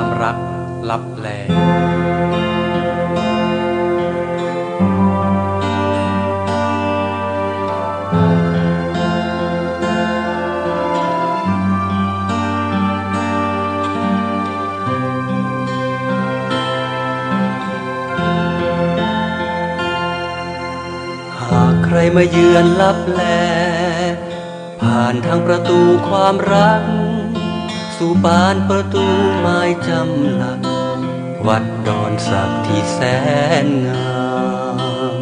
ความรักลับแล หากใครมาเยือนลับแล ผ่านทางประตูความรัก สู่บานประตูไม้จำหลัก วัดดอนสักที่แสนงาม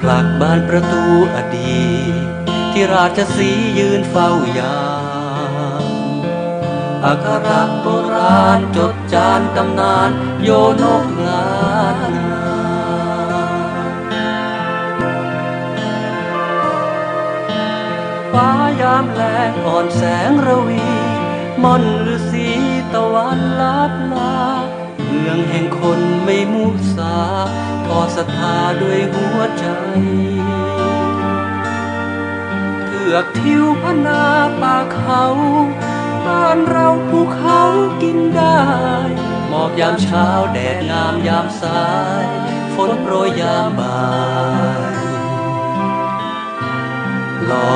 ผลักบานประตูอดีตที่ราชสียืนเฝ้ายามอักขระโบราณจดจานตำนานโยนกงานาฟ้ายามแลงอ่อนแสงระวี ม่อนฤาษีตะวันลับลา เมืองแห่งคนไม่มุสาทอศรัทธาด้วยหัวใจเถือกทิวพนาป่าเขาบ้านเราภูเขากินได้ หมอกยามเช้าแดดงามยามสาย ฝนโปรยยามบ่ายหล่อ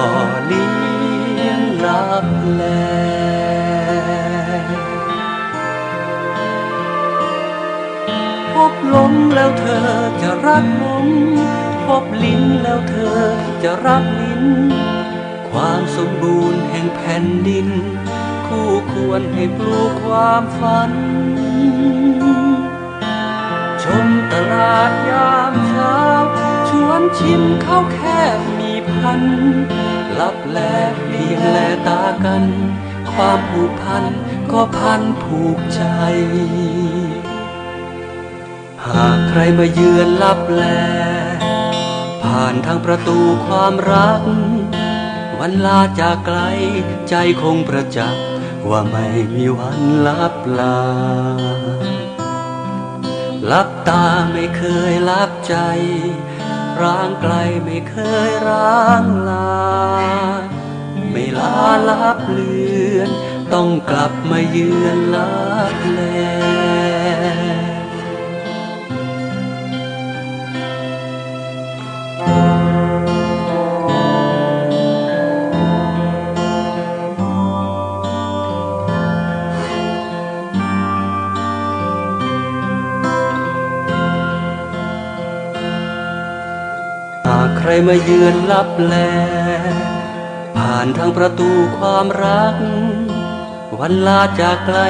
เลี้ยงลับแล พบลมแล้วเธอจะรักลมพบลิ้นแล้วเธอจะรักลิ้น ความสมบูรณ์แห่งแผ่นดิน คู่ควรให้ปลูกความฝัน ชมตลาดยามเช้าชวนชิมข้าวแคบมีพันลับแลเพียงแลตากัน ความผูกพันก็พันผูกใจ หากใครมาเยือนลับแล ผ่านทางประตูความรัก วันลาจากไกลใจคงประจักษ์ว่าไม่มีวันลับลา ลับตาไม่เคยลับใจ ร้างไกลไม่เคยร้างลา ไม่ลาลับเลือน ต้องกลับมาเยือนลับแล รมาเยือนลับแล ผ่านทางประตูความรัก วันลาจากไกล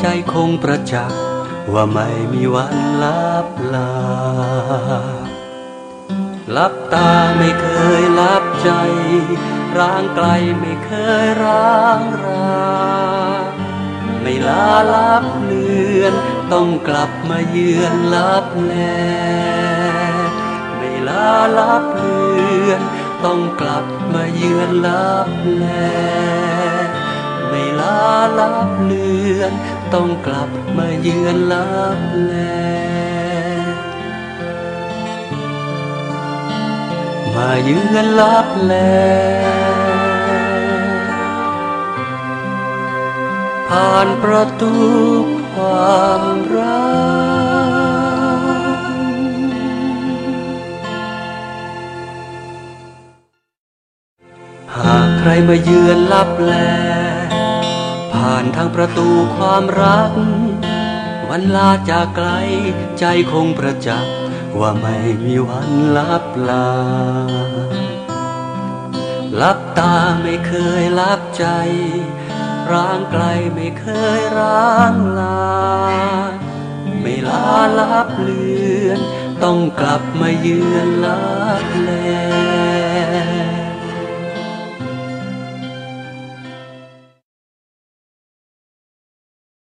ใจคงประจักษ์ว่าไม่มีวันลับลา ลับตาไม่เคยลับใจ ร้างไกลไม่เคยร้างรา ไม่ลาลับเลือน ต้องกลับมาเยือนลับแล ไม่ลาลับเลือน ต้องกลับมาเยือนลับแล ไม่ลาลับเลือน ต้องกลับมาเยือนลับแล มาเยือนลับแลผ่านประตูความรัก รมาเยือนลับแล ผ่านทางประตูความรัก วันลาจากไกลใจคงประจักษ์ว่าไม่มีวันลับลา ลับตาไม่เคยลับใจ ร้างไกลไม่เคยร้างลา ไม่ลาลับเลือน ต้องกลับมาเยือนลับแล